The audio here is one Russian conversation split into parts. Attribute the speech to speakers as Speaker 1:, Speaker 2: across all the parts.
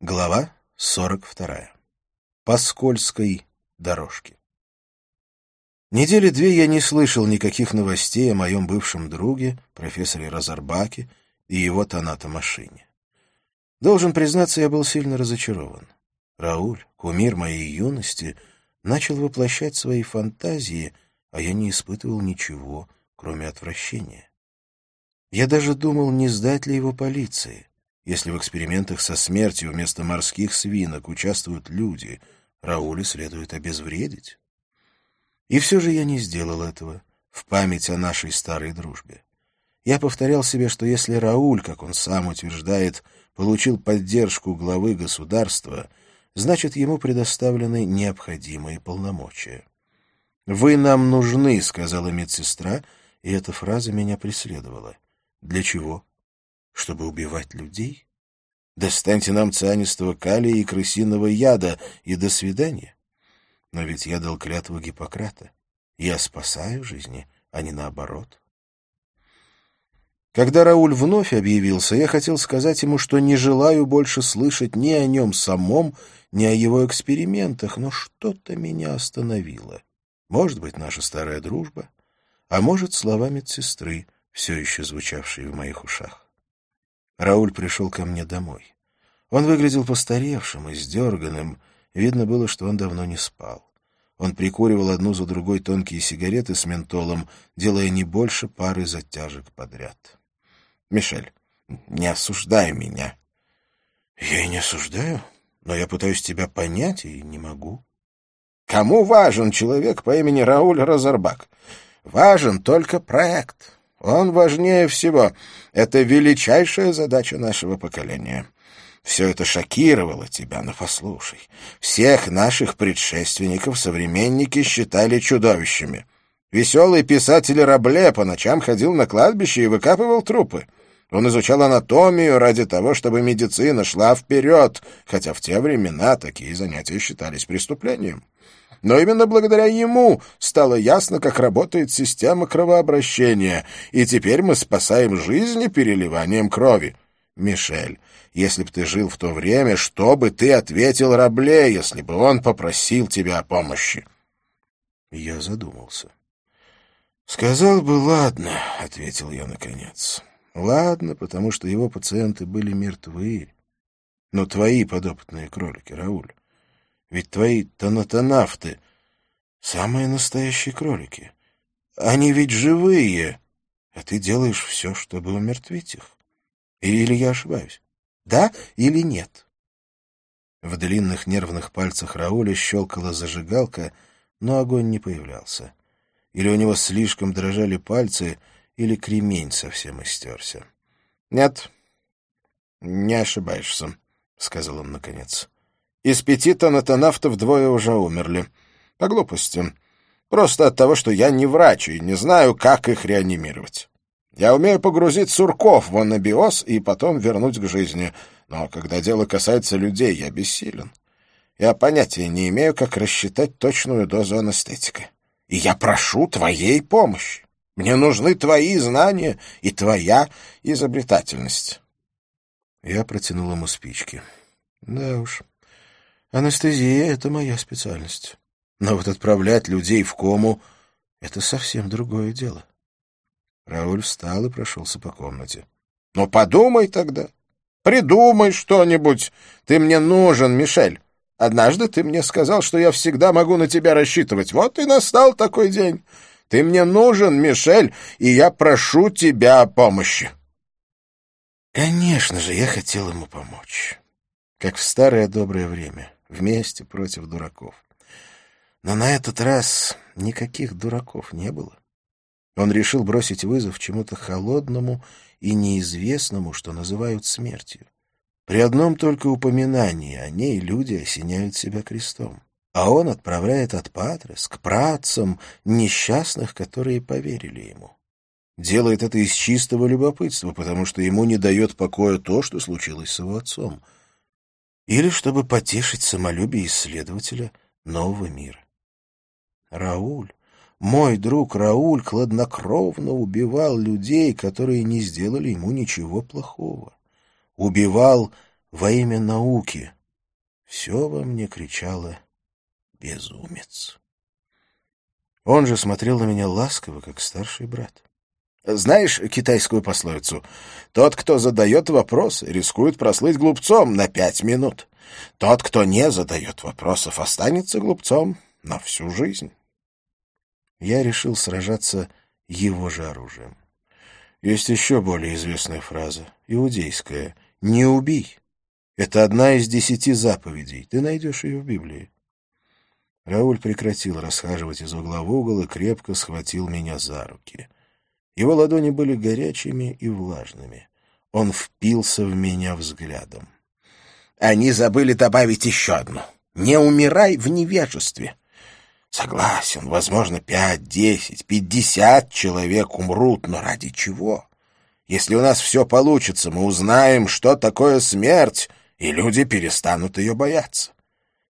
Speaker 1: Глава 42. По скользкой дорожке. Недели две я не слышал никаких новостей о моем бывшем друге, профессоре Розарбаке и его тонато-машине. Должен признаться, я был сильно разочарован. Рауль, кумир моей юности, начал воплощать свои фантазии, а я не испытывал ничего, кроме отвращения. Я даже думал, не сдать ли его полиции. Если в экспериментах со смертью вместо морских свинок участвуют люди, Рауля следует обезвредить. И все же я не сделал этого в память о нашей старой дружбе. Я повторял себе, что если Рауль, как он сам утверждает, получил поддержку главы государства, значит, ему предоставлены необходимые полномочия. «Вы нам нужны», — сказала медсестра, и эта фраза меня преследовала. «Для чего?» Чтобы убивать людей? Достаньте нам цианистого калия и крысиного яда, и до свидания. Но ведь я дал клятву Гиппократа. Я спасаю жизни, а не наоборот. Когда Рауль вновь объявился, я хотел сказать ему, что не желаю больше слышать ни о нем самом, ни о его экспериментах, но что-то меня остановило. Может быть, наша старая дружба, а может, слова медсестры, все еще звучавшие в моих ушах. Рауль пришел ко мне домой. Он выглядел постаревшим и сдерганным. Видно было, что он давно не спал. Он прикуривал одну за другой тонкие сигареты с ментолом, делая не больше пары затяжек подряд. — Мишель, не осуждай меня. — Я и не осуждаю, но я пытаюсь тебя понять и не могу. — Кому важен человек по имени Рауль Розарбак? Важен только проект. Он важнее всего. Это величайшая задача нашего поколения. Все это шокировало тебя, но послушай. Всех наших предшественников современники считали чудовищами. Веселый писатель Рабле по ночам ходил на кладбище и выкапывал трупы. Он изучал анатомию ради того, чтобы медицина шла вперед, хотя в те времена такие занятия считались преступлением. Но именно благодаря ему стало ясно, как работает система кровообращения, и теперь мы спасаем жизни переливанием крови. Мишель, если бы ты жил в то время, что бы ты ответил Рабле, если бы он попросил тебя о помощи? Я задумался. «Сказал бы, ладно», — ответил я наконец. «Ладно, потому что его пациенты были мертвы. Но твои подопытные кролики, Рауль, ведь твои тонатонавты — самые настоящие кролики. Они ведь живые, а ты делаешь все, чтобы умертвить их. Или я ошибаюсь? Да или нет? В длинных нервных пальцах Рауля щелкала зажигалка, но огонь не появлялся. Или у него слишком дрожали пальцы, или кремень совсем истерся. — Нет, не ошибаешься, — сказал он наконец. Из пяти тонатонавтов двое уже умерли. По глупости. Просто от того, что я не врач и не знаю, как их реанимировать. Я умею погрузить сурков в анабиоз и потом вернуть к жизни. Но когда дело касается людей, я бессилен. Я понятия не имею, как рассчитать точную дозу анестетика. И я прошу твоей помощи. Мне нужны твои знания и твоя изобретательность. Я протянул ему спички. Да уж, Анестезия — это моя специальность. Но вот отправлять людей в кому — это совсем другое дело. Рауль встал и прошелся по комнате. — Ну, подумай тогда. Придумай что-нибудь. Ты мне нужен, Мишель. Однажды ты мне сказал, что я всегда могу на тебя рассчитывать. Вот и настал такой день. Ты мне нужен, Мишель, и я прошу тебя о помощи. Конечно же, я хотел ему помочь. Как в старое доброе время вместе против дураков. Но на этот раз никаких дураков не было. Он решил бросить вызов чему-то холодному и неизвестному, что называют смертью. При одном только упоминании о ней люди осеняют себя крестом. А он отправляет от Патрес к працам несчастных, которые поверили ему. Делает это из чистого любопытства, потому что ему не дает покоя то, что случилось с его отцом — или чтобы потешить самолюбие исследователя нового мира. Рауль, мой друг Рауль, кладнокровно убивал людей, которые не сделали ему ничего плохого. Убивал во имя науки. Все во мне кричало «безумец». Он же смотрел на меня ласково, как старший брат. Знаешь китайскую пословицу? Тот, кто задает вопрос, рискует прослыть глупцом на пять минут. Тот, кто не задает вопросов, останется глупцом на всю жизнь. Я решил сражаться его же оружием. Есть еще более известная фраза, иудейская. «Не убий». Это одна из десяти заповедей. Ты найдешь ее в Библии. Рауль прекратил расхаживать из угла в угол и крепко схватил меня за руки. Его ладони были горячими и влажными. Он впился в меня взглядом. Они забыли добавить еще одну. Не умирай в невежестве. Согласен, возможно, пять, десять, пятьдесят человек умрут, но ради чего? Если у нас все получится, мы узнаем, что такое смерть, и люди перестанут ее бояться.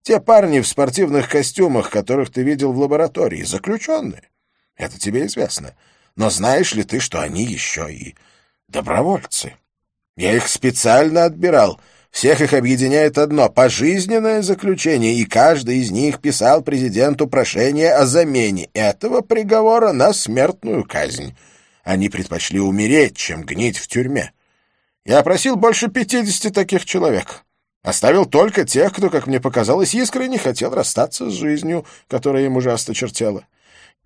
Speaker 1: Те парни в спортивных костюмах, которых ты видел в лаборатории, заключенные. Это тебе известно. Но знаешь ли ты, что они еще и добровольцы? Я их специально отбирал — всех их объединяет одно — пожизненное заключение, и каждый из них писал президенту прошение о замене этого приговора на смертную казнь. Они предпочли умереть, чем гнить в тюрьме. Я опросил больше пятидесяти таких человек. Оставил только тех, кто, как мне показалось, искренне хотел расстаться с жизнью, которая ему ужасно чертела.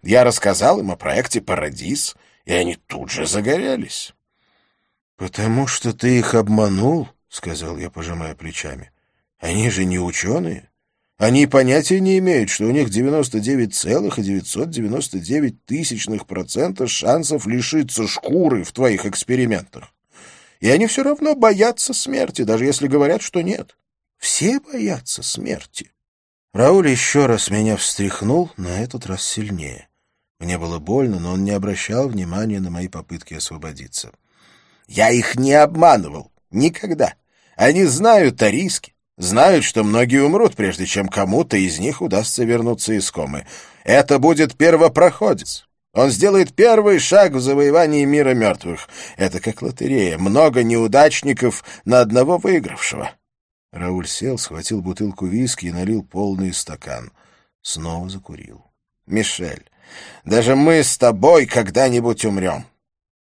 Speaker 1: Я рассказал им о проекте «Парадис», и они тут же загорелись. — Потому что ты их обманул? — сказал я, пожимая плечами. «Они же не ученые. Они понятия не имеют, что у них 99,999 тысячных процента шансов лишиться шкуры в твоих экспериментах. И они все равно боятся смерти, даже если говорят, что нет. Все боятся смерти». Рауль еще раз меня встряхнул, на этот раз сильнее. Мне было больно, но он не обращал внимания на мои попытки освободиться. «Я их не обманывал. Никогда. Они знают о риске, знают, что многие умрут, прежде чем кому-то из них удастся вернуться из комы. Это будет первопроходец. Он сделает первый шаг в завоевании мира мертвых. Это как лотерея. Много неудачников на одного выигравшего. Рауль сел, схватил бутылку виски и налил полный стакан. Снова закурил. «Мишель, даже мы с тобой когда-нибудь умрем.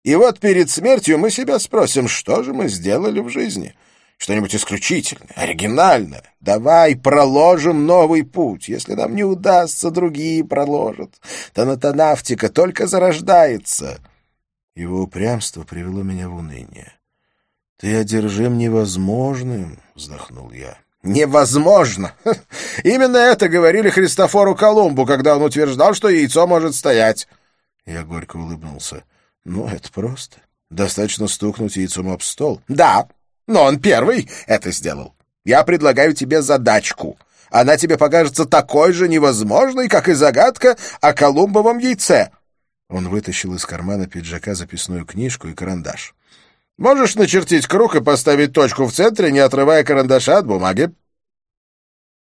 Speaker 1: И вот перед смертью мы себя спросим, что же мы сделали в жизни. Что-нибудь исключительное, оригинальное. Давай проложим новый путь. Если нам не удастся, другие проложат. Танатонавтика только зарождается. Его упрямство привело меня в уныние. «Ты одержим невозможным», — вздохнул я. «Невозможно! Именно это говорили Христофору Колумбу, когда он утверждал, что яйцо может стоять». Я горько улыбнулся. Ну, это просто. Достаточно стукнуть яйцом об стол. Да, но он первый это сделал. Я предлагаю тебе задачку. Она тебе покажется такой же невозможной, как и загадка о Колумбовом яйце. Он вытащил из кармана пиджака записную книжку и карандаш. Можешь начертить круг и поставить точку в центре, не отрывая карандаша от бумаги.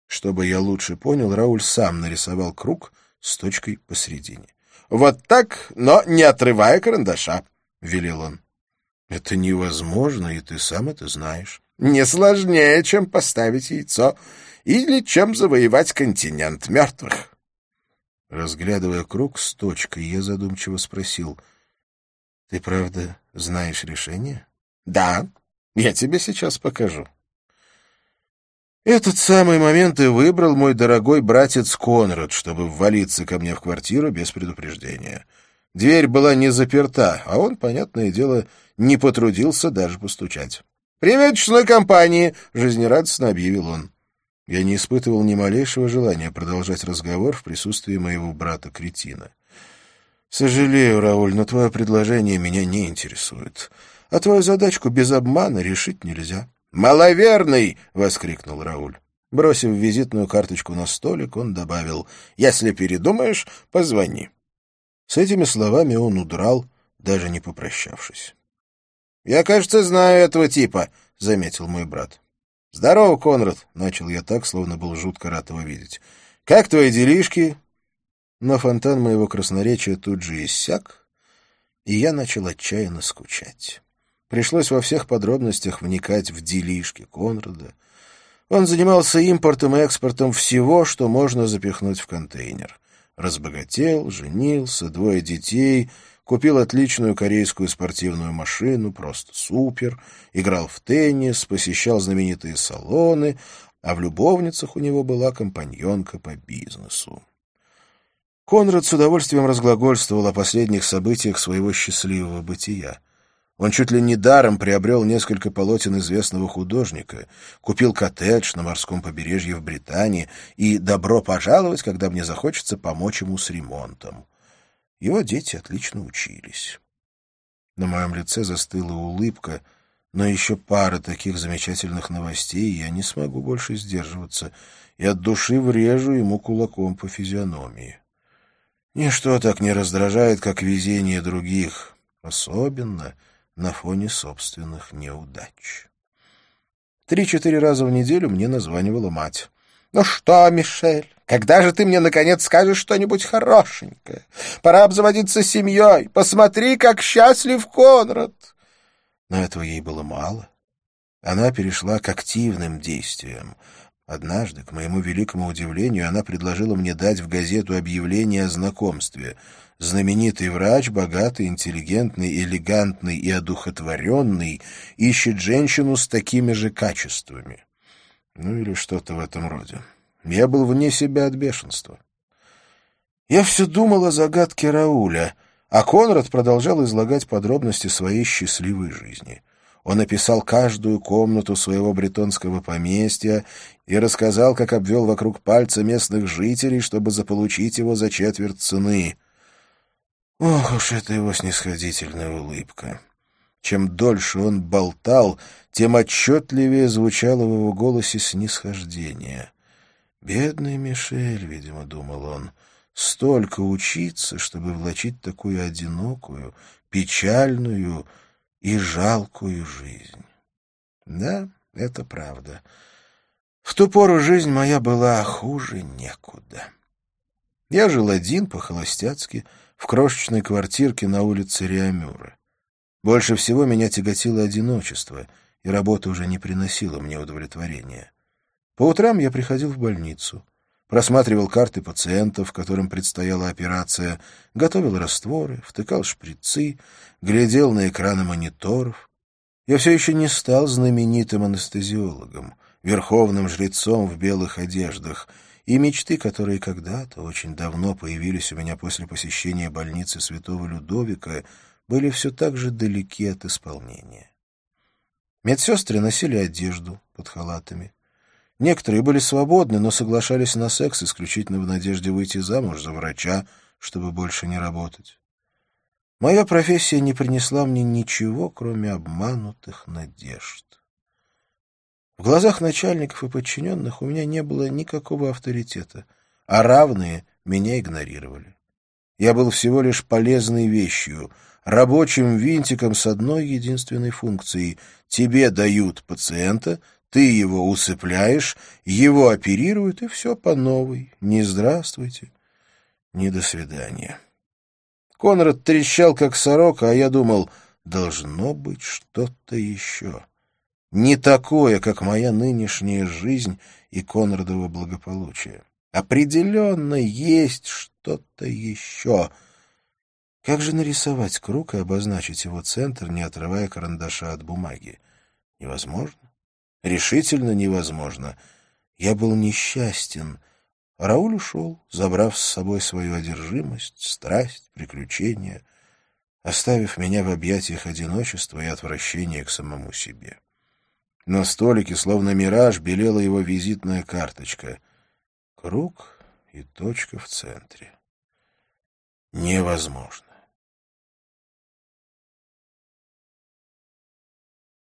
Speaker 1: Чтобы я лучше понял, Рауль сам нарисовал круг с точкой посередине. Вот так, но не отрывая карандаша, — велел он. — Это невозможно, и ты сам это знаешь. — Не сложнее, чем поставить яйцо или чем завоевать континент мертвых. Разглядывая круг с точкой, я задумчиво спросил. — Ты правда знаешь решение? — Да, я тебе сейчас покажу. Этот самый момент и выбрал мой дорогой братец Конрад, чтобы ввалиться ко мне в квартиру без предупреждения. Дверь была не заперта, а он, понятное дело, не потрудился даже постучать. «Привет, честной компании!» — жизнерадостно объявил он. Я не испытывал ни малейшего желания продолжать разговор в присутствии моего брата-кретина. «Сожалею, Рауль, но твое предложение меня не интересует. А твою задачку без обмана решить нельзя». «Маловерный!» — воскликнул Рауль. Бросив визитную карточку на столик, он добавил, «Если передумаешь, позвони». С этими словами он удрал, даже не попрощавшись. «Я, кажется, знаю этого типа», — заметил мой брат. «Здорово, Конрад», — начал я так, словно был жутко рад его видеть. «Как твои делишки?» Но фонтан моего красноречия тут же иссяк, и я начал отчаянно скучать. Пришлось во всех подробностях вникать в делишки Конрада. Он занимался импортом и экспортом всего, что можно запихнуть в контейнер. Разбогател, женился, двое детей, купил отличную корейскую спортивную машину, просто супер, играл в теннис, посещал знаменитые салоны, а в любовницах у него была компаньонка по бизнесу. Конрад с удовольствием разглагольствовал о последних событиях своего счастливого бытия. Он чуть ли не даром приобрел несколько полотен известного художника, купил коттедж на морском побережье в Британии и добро пожаловать, когда мне захочется помочь ему с ремонтом. Его дети отлично учились. На моем лице застыла улыбка, но еще пара таких замечательных новостей, и я не смогу больше сдерживаться, и от души врежу ему кулаком по физиономии. Ничто так не раздражает, как везение других, особенно на фоне собственных неудач. Три-четыре раза в неделю мне названивала мать. «Ну что, Мишель, когда же ты мне, наконец, скажешь что-нибудь хорошенькое? Пора обзаводиться семьей. Посмотри, как счастлив Конрад!» Но этого ей было мало. Она перешла к активным действиям — Однажды, к моему великому удивлению, она предложила мне дать в газету объявление о знакомстве. Знаменитый врач, богатый, интеллигентный, элегантный и одухотворенный, ищет женщину с такими же качествами. Ну или что-то в этом роде. Я был вне себя от бешенства. Я все думал о загадке Рауля, а Конрад продолжал излагать подробности своей счастливой жизни — он описал каждую комнату своего бретонского поместья и рассказал, как обвел вокруг пальца местных жителей, чтобы заполучить его за четверть цены. Ох уж это его снисходительная улыбка. Чем дольше он болтал, тем отчетливее звучало в его голосе снисхождение. «Бедный Мишель», — видимо, думал он, — «столько учиться, чтобы влачить такую одинокую, печальную, и жалкую жизнь. Да, это правда. В ту пору жизнь моя была хуже некуда. Я жил один, по-холостяцки, в крошечной квартирке на улице Риамюра. Больше всего меня тяготило одиночество, и работа уже не приносила мне удовлетворения. По утрам я приходил в больницу просматривал карты пациентов, которым предстояла операция, готовил растворы, втыкал шприцы, глядел на экраны мониторов. Я все еще не стал знаменитым анестезиологом, верховным жрецом в белых одеждах, и мечты, которые когда-то, очень давно появились у меня после посещения больницы святого Людовика, были все так же далеки от исполнения. Медсестры носили одежду под халатами. Некоторые были свободны, но соглашались на секс исключительно в надежде выйти замуж за врача, чтобы больше не работать. Моя профессия не принесла мне ничего, кроме обманутых надежд. В глазах начальников и подчиненных у меня не было никакого авторитета, а равные меня игнорировали. Я был всего лишь полезной вещью, рабочим винтиком с одной единственной функцией. Тебе дают пациента, ты его усыпляешь, его оперируют, и все по новой. Не здравствуйте, не до свидания. Конрад трещал, как сорока, а я думал, должно быть что-то еще. Не такое, как моя нынешняя жизнь и Конрадово благополучие. Определенно есть что-то еще. Как же нарисовать круг и обозначить его центр, не отрывая карандаша от бумаги? Невозможно решительно невозможно. Я был несчастен. Рауль ушел, забрав с собой свою одержимость, страсть, приключения, оставив меня в объятиях одиночества и отвращения к самому себе. На столике, словно мираж, белела его визитная карточка. Круг и точка в центре. Невозможно.